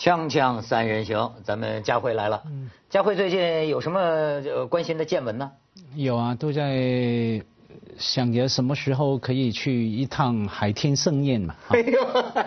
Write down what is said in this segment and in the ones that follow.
锵锵三人行，咱们佳慧来了。嗯佳慧最近有什么呃关心的见闻呢？有啊，都在想着什么时候可以去一趟海天盛宴嘛。哎呦，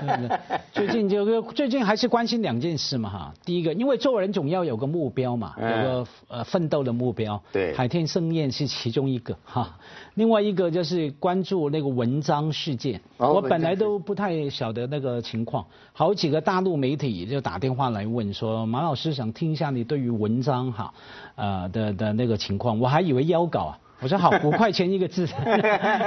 最近就是最近还是关心两件事嘛哈。第一个，因为做人总要有个目标嘛，有个呃奋斗的目标。对。海天盛宴是其中一个哈。另外一个就是关注那个文章事件。我本来都不太晓得那个情况，好几个大陆媒体就打电话来问说，马老师想听一下你对于文章哈呃的的那个情况，我还以为邀稿啊。我说好，五块钱一个字，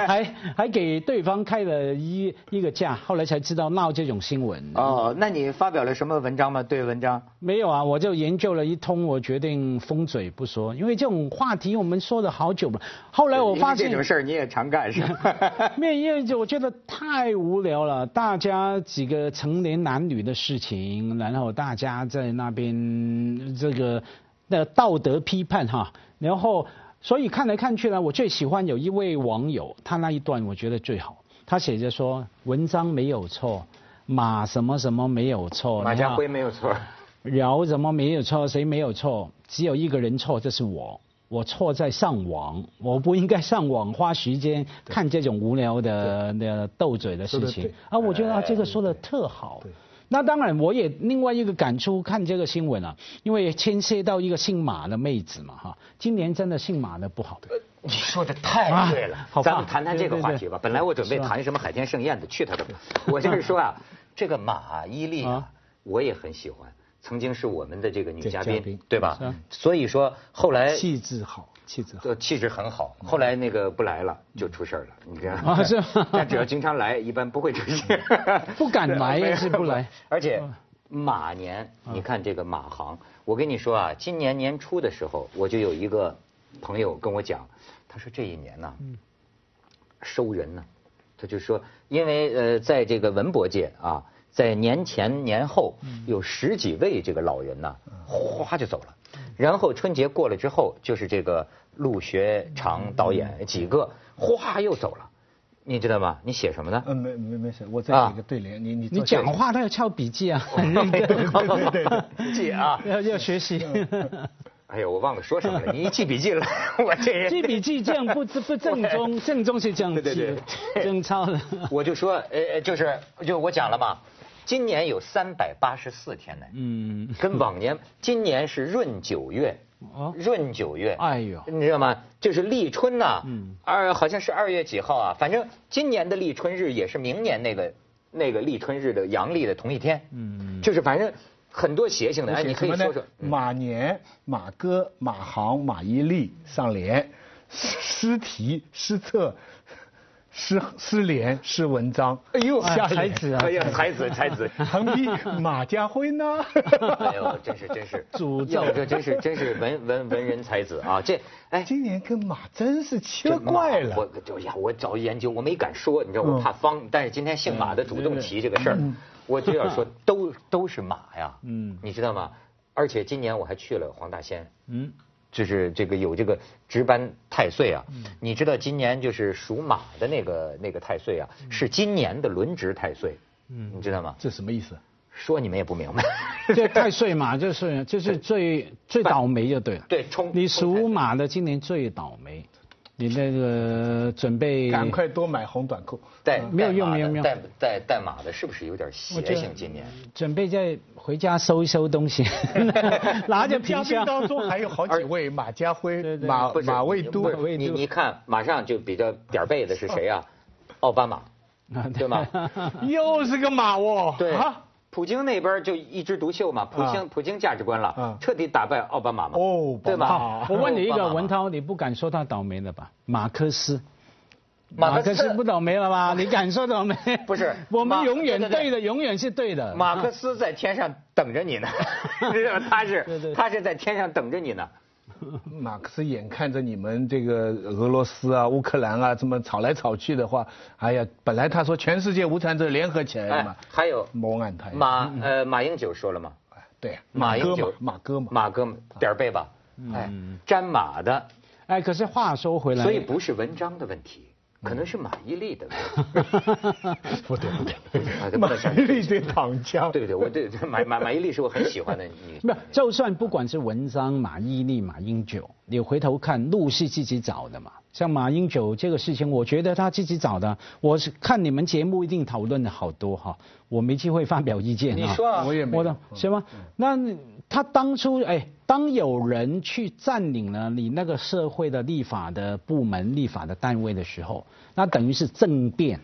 还还给对方开了一一个价，后来才知道闹这种新闻。哦，那你发表了什么文章吗？对文章？没有啊，我就研究了一通，我决定封嘴不说，因为这种话题我们说了好久了。后来我发现这种事儿你也常干是吧？面因为我觉得太无聊了，大家几个成年男女的事情，然后大家在那边这个那道德批判哈，然后。所以看来看去呢，我最喜欢有一位网友，他那一段我觉得最好。他写着说：“文章没有错，马什么什么没有错，马家辉没有错，饶什么没有错，谁没有错？只有一个人错，这是我。我错在上网，我不应该上网花时间看这种无聊的的斗嘴的事情。啊，我觉得这个说的特好。”那当然，我也另外一个感触，看这个新闻啊，因为牵涉到一个姓马的妹子嘛，哈，今年真的姓马的不好。你说的太对了，咱们谈谈这个话题吧。本来我准备谈什么海天盛宴的，去他的吧。我就是说啊，这个马伊琍啊，我也很喜欢，曾经是我们的这个女嘉宾，对吧？所以说后来气质好。气质好，气质很好。后来那个不来了，就出事了。你知道吗？是。但只要经常来，一般不会出事。不敢来也是不来。而且马年，你看这个马航，我跟你说啊，今年年初的时候，我就有一个朋友跟我讲，他说这一年呢，收人呢，他就说，因为呃，在这个文博界啊，在年前年后有十几位这个老人呢，哗就走了。然后春节过了之后，就是这个陆学长导演几个，哗又走了，你知道吗？你写什么呢？嗯，没没没事，我在一个对联。你你你讲话都要抄笔记啊，笔记啊，要要学习。哎呦，我忘了说什么了，你一记笔记了，我这记笔记这样不不正宗，正宗是这样记，正抄的。我就说，呃，就是就我讲了嘛。今年有三百八十四天呢，嗯，跟往年，今年是闰九月，哦，闰九月，哎呦，你知道吗？就是立春呐，嗯，二好像是二月几号啊？反正今年的立春日也是明年那个那个立春日的阳历的同一天，嗯，就是反正很多邪性的，哎，你可以说说。马年、马哥、马航、马伊琍上联，诗题、诗册。诗诗联诗文章，哎呦，才子啊，哎呀，才子才子，横批马家辉呢？哎呦，真是真是，主教这真是真是文文文人才子啊！这哎，今年跟马真是奇了怪了。我就呀，我早研究，我没敢说，你知道我怕方，但是今天姓马的主动提这个事儿，我就要说都都是马呀，嗯，你知道吗？而且今年我还去了黄大仙，嗯。就是这个有这个值班太岁啊，你知道今年就是属马的那个那个太岁啊，是今年的轮值太岁，你知道吗？这什么意思？说你们也不明白。这太岁嘛，就是就是最最倒霉就对了。对，冲你属马的今年最倒霉。你那个准备赶快多买红短裤，带没有用没有用，带带带马的是不是有点邪性？今年准备再回家收一收东西，拿着皮箱。当中还有好几位马家辉、马马未都。你你看，马上就比较点儿背的是谁啊？奥巴马，对吗？又是个马哦。对。普京那边就一枝独秀嘛，普京普京价值观了，彻底打败奥巴马嘛，哦对吧？我问你一个，文涛，你不敢说他倒霉了吧？马克思，马克思不倒霉了吧？你敢说倒霉？不是，我们永远对的，永远是对的。马克思在天上等着你呢，他是他是在天上等着你呢。马克思眼看着你们这个俄罗斯啊、乌克兰啊这么吵来吵去的话，哎呀，本来他说全世界无产者联合起来嘛。还有马呃马英九说了嘛？对，马英九。马哥嘛，马哥点背吧，哎，沾马的，哎，可是话说回来，所以不是文章的问题，可能是马伊琍的。不对不对，马伊琍对躺枪。对不对？我对马马马伊琍是我很喜欢的女。不，就算不管是文章、马伊琍、马英九，你回头看路是自己找的嘛。像马英九这个事情，我觉得他自己找的。我是看你们节目一定讨论的好多哈，我没机会发表意见。你说啊，我也没。我的，行吗？那他当初哎。当有人去占领了你那个社会的立法的部门、立法的单位的时候，那等于是政变。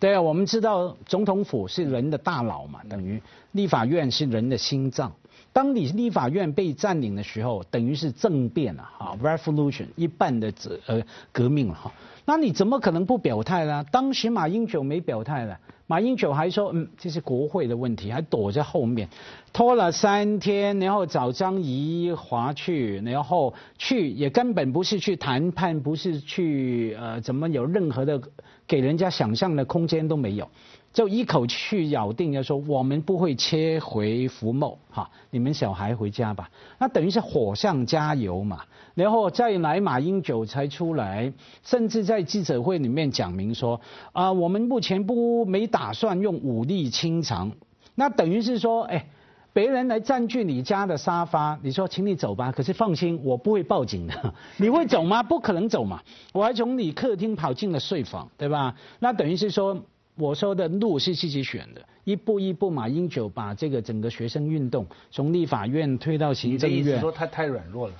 对啊，我们知道总统府是人的大脑嘛，等于立法院是人的心脏。当你立法院被占领的时候，等于是政变了哈，revolution 一半的革呃革命了哈。那你怎么可能不表态呢？当时马英九没表态了。马英九还说，嗯，这是国会的问题，还躲在后面，拖了三天，然后找张怡华去，然后去也根本不是去谈判，不是去呃，怎么有任何的给人家想象的空间都没有。就一口气咬定要说我们不会切回福茂哈，你们小孩回家吧，那等于是火上加油嘛。然后再来马英九才出来，甚至在记者会里面讲明说啊，我们目前不没打算用武力清场。那等于是说，哎，别人来占据你家的沙发，你说请你走吧，可是放心，我不会报警的。你会走吗？不可能走嘛，我还从你客厅跑进了睡房，对吧？那等于是说。我说的路是自己选的，一步一步，马英九把这个整个学生运动从立法院推到行政院。你说他太软弱了？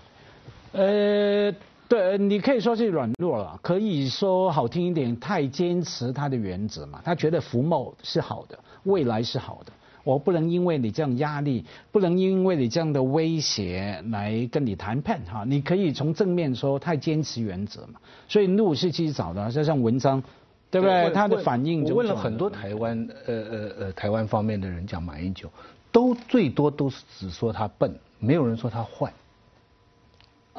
呃，对，你可以说是软弱了，可以说好听一点，太坚持他的原则嘛。他觉得福茂是好的，未来是好的，我不能因为你这样压力，不能因为你这样的威胁来跟你谈判哈。你可以从正面说，太坚持原则嘛。所以路是自己找的，就像文章。对不对？他的反应，我问了很多台湾呃呃呃台湾方面的人讲马英九，都最多都是只说他笨，没有人说他坏，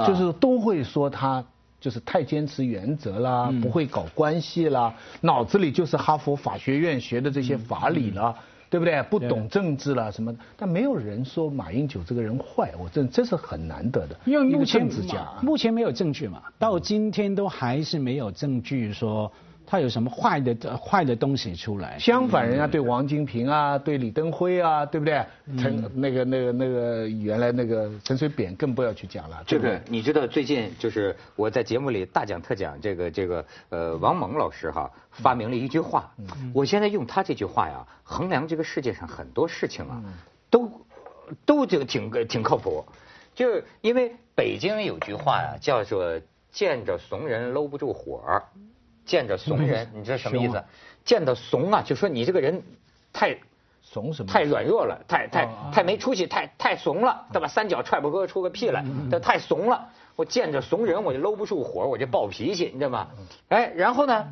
就是都会说他就是太坚持原则啦，不会搞关系啦，脑子里就是哈佛法学院学的这些法理了，对不对？不懂政治了什么？但没有人说马英九这个人坏，我这这是很难得的。因为目前家目前没有证据嘛，到今天都还是没有证据说。他有什么坏的坏的东西出来？相反，人家对王金平啊，对李登辉啊，对不对？陈那个那个那个原来那个陈水扁更不要去讲了。这个你知道，最近就是我在节目里大讲特讲，这个这个呃，王蒙老师哈发明了一句话，我现在用他这句话呀，衡量这个世界上很多事情啊，都都这个挺挺靠谱。就是因为北京有句话呀，叫做见着怂人搂不住火。见着怂人，你知道什么意思？见到怂啊，就说你这个人太怂什么？太软弱了，太太太没出息，太太怂了，对吧？三脚踹不出出个屁来，这太怂了。我见着怂人，我就搂不住火，我就暴脾气，你知道吗？哎，然后呢，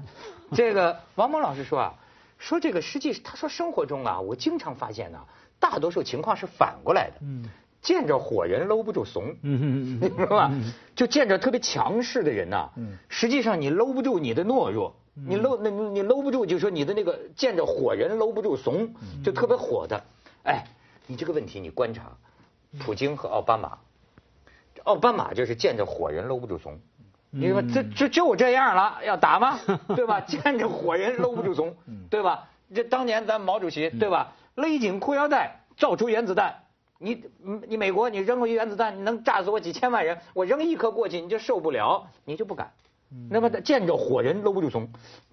这个王蒙老师说啊，说这个实际他说生活中啊，我经常发现呢，大多数情况是反过来的。见着火人搂不住怂，你知道吧？就见着特别强势的人呐，实际上你搂不住你的懦弱，你搂那你搂不住，就说你的那个见着火人搂不住怂，就特别火的。哎，你这个问题你观察，普京和奥巴马，奥巴马就是见着火人搂不住怂，你说这这就这样了，要打吗？对吧？见着火人搂不住怂，对吧？这当年咱毛主席对吧？勒紧裤腰带，造出原子弹。你你美国，你扔过一原子弹，你能炸死我几千万人？我扔一颗过去，你就受不了，你就不敢。那么见着火人搂不住怂，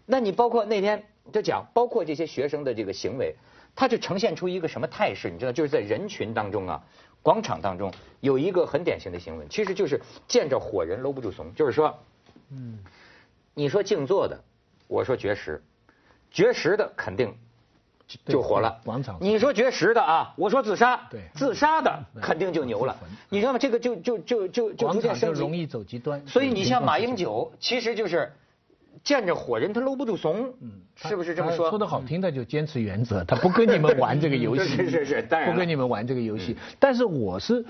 那你包括那天就讲，包括这些学生的这个行为，他就呈现出一个什么态势？你知道，就是在人群当中啊，广场当中有一个很典型的行为，其实就是见着火人搂不住怂，就是说，嗯，你说静坐的，我说绝食，绝食的肯定。就火了，广场。你说绝食的啊，我说自杀，对，自杀的肯定就牛了。你知道吗？这个就就就就就逐渐升级，容易走极端。所以你像马英九，其实就是见着火人他搂不住怂，嗯，是不是这么说？说的好听他就坚持原则，他不跟你们玩这个游戏，是是是，当然不跟你们玩这个游戏。但是我是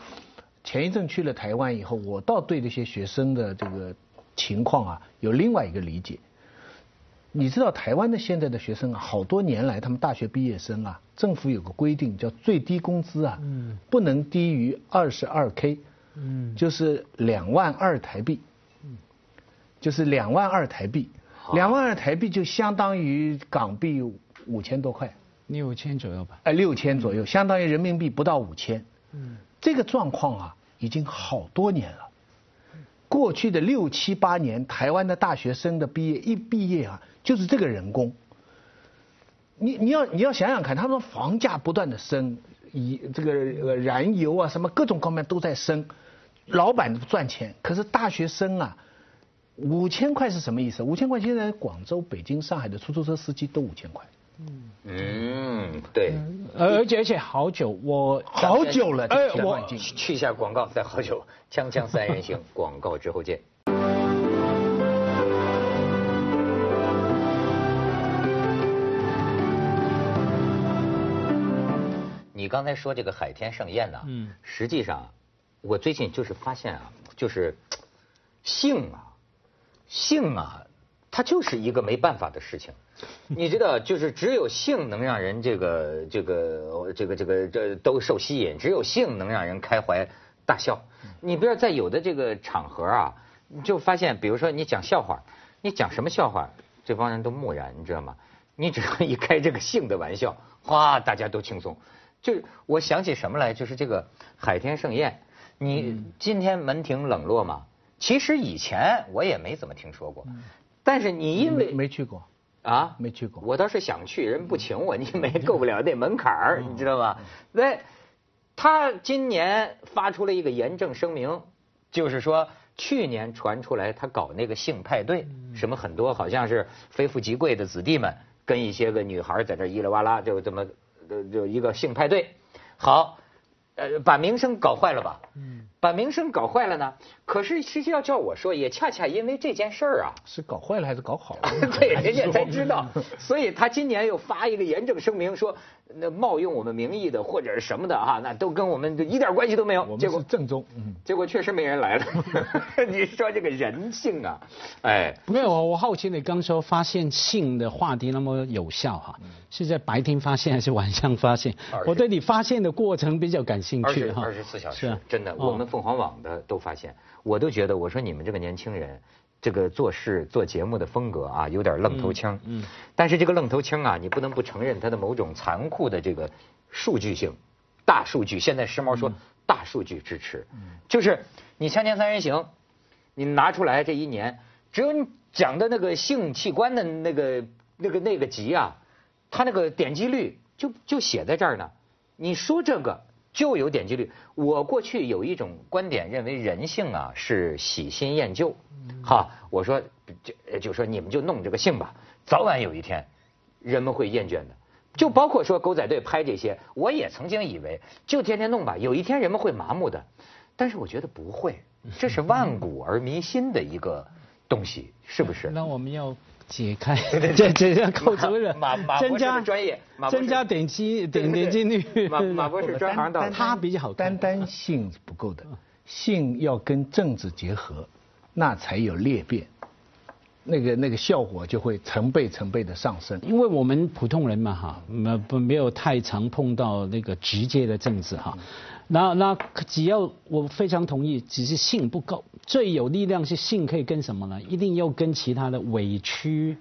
前一阵去了台湾以后，我倒对这些学生的这个情况啊有另外一个理解。你知道台湾的现在的学生啊，好多年来他们大学毕业生啊，政府有个规定叫最低工资啊，不能低于二十二 K，就是两万二台币，就是两万二台币。两万二台币就相当于港币五千多块，六千左右吧。哎，六千左右，相当于人民币不到五千。嗯，这个状况啊，已经好多年了。过去的六七八年，台湾的大学生的毕业一毕业啊，就是这个人工。你你要你要想想看，他们房价不断的升，以这个燃油啊什么各种方面都在升，老板赚钱，可是大学生啊，五千块是什么意思？五千块现在广州、北京、上海的出租车司机都五千块。嗯，对，而且而且好久，我好久了，哎，我去一下广告，再好久，锵锵三人行，广告之后见。你刚才说这个海天盛宴呢，嗯，实际上，我最近就是发现啊，就是性啊，性啊，它就是一个没办法的事情。你知道，就是只有性能让人这个这个这个这个这都受吸引，只有性能让人开怀大笑。你不要在有的这个场合啊，你就发现，比如说你讲笑话，你讲什么笑话，这帮人都木然，你知道吗？你只要一开这个性的玩笑，哗，大家都轻松。就是我想起什么来，就是这个海天盛宴。你今天门庭冷落吗？其实以前我也没怎么听说过，但是你因为没去过。啊，没去过。我倒是想去，人不请我，你没够不了那门槛儿，你知道吗？那他今年发出了一个严正声明，就是说去年传出来他搞那个性派对，什么很多好像是非富即贵的子弟们跟一些个女孩在这咿啦哇啦就这么就一个性派对，好，呃，把名声搞坏了吧？嗯。把名声搞坏了呢？可是其实际要叫我说，也恰恰因为这件事儿啊，是搞坏了还是搞好了？对，人家才知道。所以他今年又发一个严正声明，说那冒用我们名义的或者是什么的啊，那都跟我们一点关系都没有。结果正宗，结果确实没人来了。你说这个人性啊，哎，没有，我好奇你刚说发现性的话题那么有效哈，是在白天发现还是晚上发现？我对你发现的过程比较感兴趣哈。二十四小时，是真的，我们。凤凰网的都发现，我都觉得，我说你们这个年轻人，这个做事做节目的风格啊，有点愣头青。嗯。但是这个愣头青啊，你不能不承认他的某种残酷的这个数据性，大数据。现在时髦说大数据支持，就是你《锵锵三人行》，你拿出来这一年，只有你讲的那个性器官的那个那个那个集啊，他那个点击率就就写在这儿呢。你说这个。就有点击率。我过去有一种观点，认为人性啊是喜新厌旧。哈，我说就就说你们就弄这个性吧，早晚有一天人们会厌倦的。就包括说狗仔队拍这些，我也曾经以为就天天弄吧，有一天人们会麻木的。但是我觉得不会，这是万古而弥新的一个东西，是不是？那我们要。解开这这这扣责任，增加专业，增加点击点点击率。马马博士专行到 他比较好，单单性不够的，性要跟政治结合，那才有裂变，那个那个效果就会成倍成倍的上升。因为我们普通人嘛哈，没不没有太常碰到那个直接的政治哈。那那只要我非常同意，只是性不够，最有力量是性可以跟什么呢？一定要跟其他的委屈、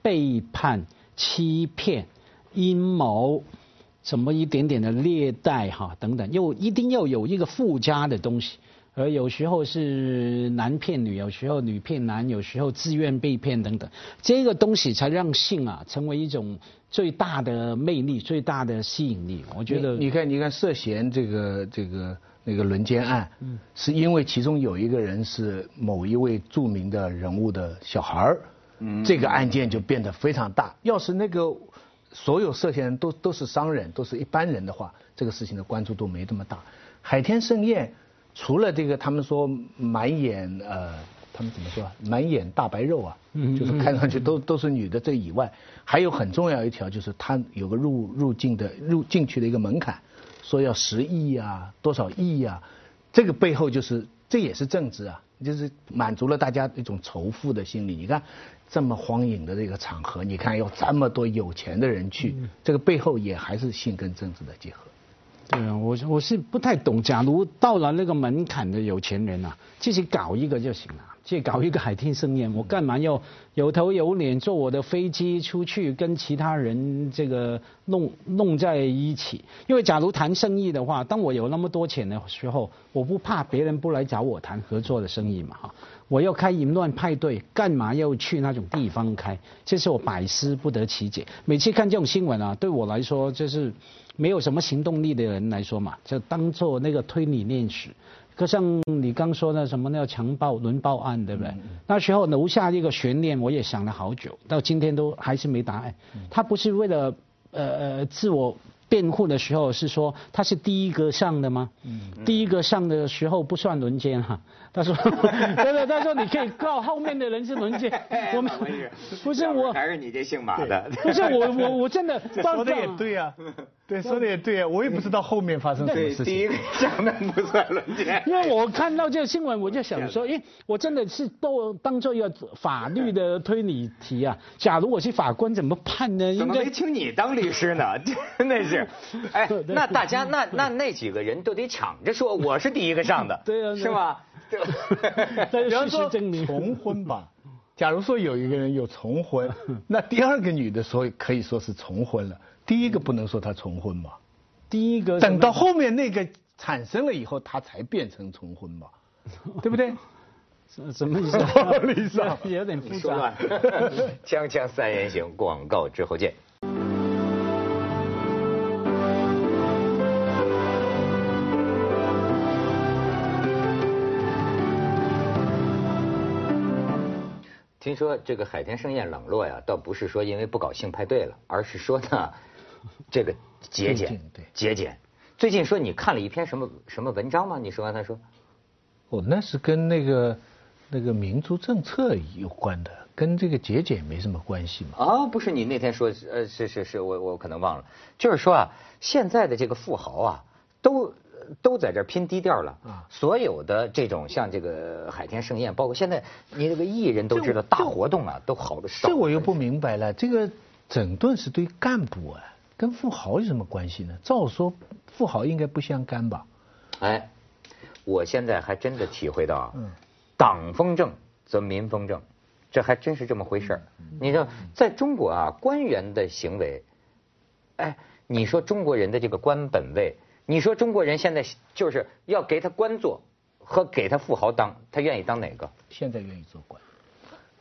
背叛、欺骗、阴谋，什么一点点的虐待哈等等，又一定要有一个附加的东西。而有时候是男骗女，有时候女骗男，有时候自愿被骗等等，这个东西才让性啊成为一种最大的魅力、最大的吸引力。我觉得，你看，你看涉嫌这个这个那个轮奸案，嗯，是因为其中有一个人是某一位著名的人物的小孩儿，嗯，这个案件就变得非常大。要是那个所有涉嫌人都都是商人，都是一般人的话，这个事情的关注度没这么大。海天盛宴。除了这个，他们说满眼呃，他们怎么说？满眼大白肉啊，就是看上去都都是女的。这以外，还有很重要一条，就是他有个入入境的入进去的一个门槛，说要十亿啊，多少亿啊？这个背后就是这也是政治啊，就是满足了大家一种仇富的心理。你看这么荒淫的这个场合，你看有这么多有钱的人去，这个背后也还是性跟政治的结合。对啊，我我是不太懂。假如到了那个门槛的有钱人啊，自己搞一个就行了。去搞一个海天盛宴，我干嘛要有头有脸坐我的飞机出去跟其他人这个弄弄在一起？因为假如谈生意的话，当我有那么多钱的时候，我不怕别人不来找我谈合作的生意嘛哈。我要开淫乱派对，干嘛要去那种地方开？这是我百思不得其解。每次看这种新闻啊，对我来说就是没有什么行动力的人来说嘛，就当做那个推理练史。可像你刚说的什么那个强暴轮暴案，对不对？那时候留下一个悬念，我也想了好久，到今天都还是没答案。他不是为了呃呃自我。辩护的时候是说他是第一个上的吗？嗯第一个上的时候不算轮奸哈。他说，对对，他说你可以告后面的人是轮奸。我们不是我，还是你这姓马的？不是我我我真的 说的也对呀，对说的也对啊，我也不知道后面发生什么事情。第一个 上的不算轮奸。因为我看到这个新闻，我就想说，哎，我真的是都当做一个法律的推理题啊。假如我是法官，怎么判呢？怎么没请你当律师呢？真的是。哎，那大家那那那几个人都得抢着说我是第一个上的，对啊，是吗？比方说重婚吧，假如说有一个人有重婚，那第二个女的说可以说是重婚了，第一个不能说他重婚嘛？第一个等到后面那个产生了以后，他才变成重婚嘛？对不对？什么意思？理上有点复杂。锵锵三人行，广告之后见。听说这个海天盛宴冷落呀，倒不是说因为不搞性派对了，而是说呢，这个节俭，节俭。最近说你看了一篇什么什么文章吗？你说完他说，哦，那是跟那个那个民族政策有关的，跟这个节俭没什么关系嘛。啊，不是你那天说，呃，是是是，我我可能忘了，就是说啊，现在的这个富豪啊，都。都在这拼低调了啊！所有的这种像这个海天盛宴，包括现在你这个艺人都知道大活动啊，都好的少。这我又不明白了，这个整顿是对干部啊，跟富豪有什么关系呢？照说富豪应该不相干吧？哎，我现在还真的体会到啊，党风正则民风正，这还真是这么回事儿。你说在中国啊，官员的行为，哎，你说中国人的这个官本位。你说中国人现在就是要给他官做，和给他富豪当，他愿意当哪个？现在愿意做官。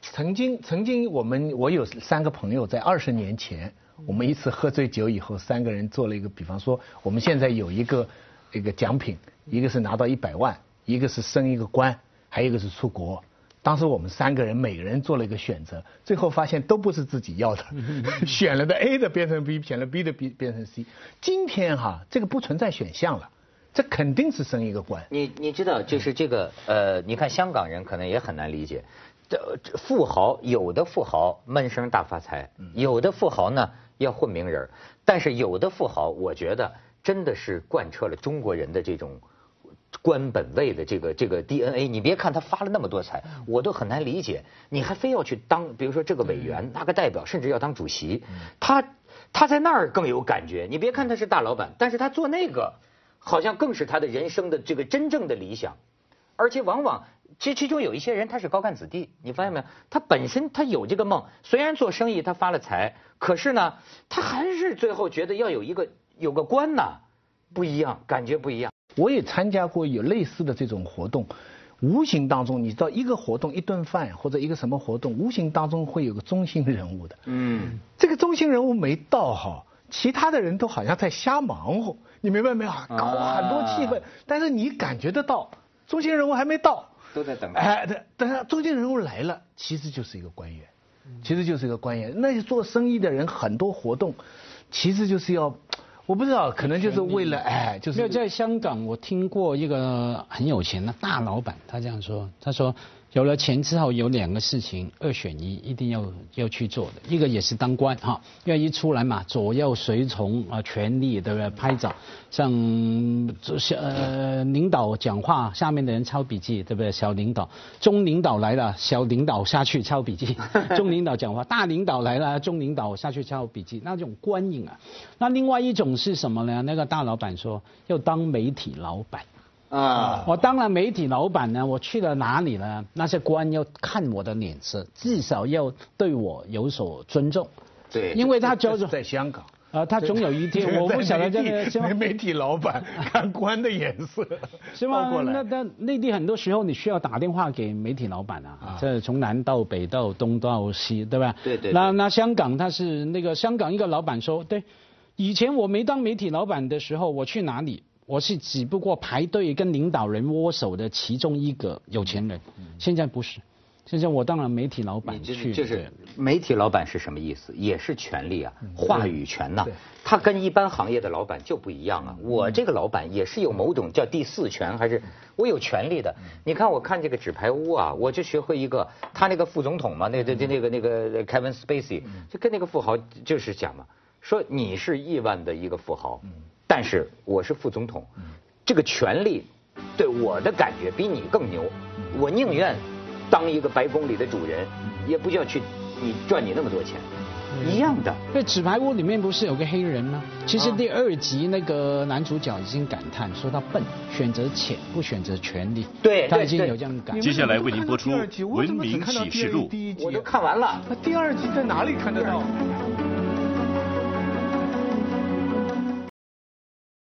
曾经，曾经我们我有三个朋友，在二十年前，我们一次喝醉酒以后，三个人做了一个比方说，我们现在有一个一个奖品，一个是拿到一百万，一个是升一个官，还有一个是出国。当时我们三个人每个人做了一个选择，最后发现都不是自己要的，选了的 A 的变成 B，选了 B 的 B 变成 C。今天哈，这个不存在选项了，这肯定是升一个官。你你知道，就是这个呃，你看香港人可能也很难理解，这富豪有的富豪闷声大发财，有的富豪呢要混名人，但是有的富豪，我觉得真的是贯彻了中国人的这种。官本位的这个这个 DNA，你别看他发了那么多财，我都很难理解，你还非要去当，比如说这个委员，那个代表，甚至要当主席，他他在那儿更有感觉。你别看他是大老板，但是他做那个，好像更是他的人生的这个真正的理想。而且往往，其其中有一些人他是高干子弟，你发现没有？他本身他有这个梦，虽然做生意他发了财，可是呢，他还是最后觉得要有一个有个官呐，不一样，感觉不一样。我也参加过有类似的这种活动，无形当中，你知道一个活动一顿饭或者一个什么活动，无形当中会有个中心人物的。嗯，这个中心人物没到哈，其他的人都好像在瞎忙活，你明白没有？搞很多气氛，但是你感觉得到，中心人物还没到，都在等。哎，对，但是中间人物来了，其实就是一个官员，其实就是一个官员。那些做生意的人很多活动，其实就是要。我不知道，可能就是为了哎，就是。在香港，我听过一个很有钱的大老板，他这样说，他说。有了钱之后，有两个事情二选一，一定要要去做的。一个也是当官哈，因为一出来嘛，左右随从啊，权力对不对？拍照，像小呃领导讲话，下面的人抄笔记，对不对？小领导，中领导来了，小领导下去抄笔记。中领导讲话，大领导来了，中领导下去抄笔记。那种官瘾啊。那另外一种是什么呢？那个大老板说要当媒体老板。啊！我当了媒体老板呢，我去了哪里呢？那些官要看我的脸色，至少要对我有所尊重。对，因为他叫做在香港。啊，他总有一天，我不晓得这个媒体老板看官的眼色，是吗？那那内地很多时候你需要打电话给媒体老板啊，这从南到北到东到西，对吧？对对。那那香港他是那个香港一个老板说，对，以前我没当媒体老板的时候，我去哪里？我是只不过排队跟领导人握手的其中一个有钱人，现在不是，现在我当了媒体老板去。就是媒体老板是什么意思？也是权力啊，话语权呐。他跟一般行业的老板就不一样啊。我这个老板也是有某种叫第四权，还是我有权利的。你看，我看这个纸牌屋啊，我就学会一个，他那个副总统嘛，那那那个那个 Kevin Spacey，就跟那个富豪就是讲嘛，说你是亿万的一个富豪。但是我是副总统，这个权力对我的感觉比你更牛，我宁愿当一个白宫里的主人，也不要去你赚你那么多钱，一样的。那纸牌屋里面不是有个黑人吗？其实第二集那个男主角已经感叹说他笨，选择钱不选择权力。对，他已经有这样感。接下来为您播出《文明启示录》。我都看完了。那第二集在哪里看得到？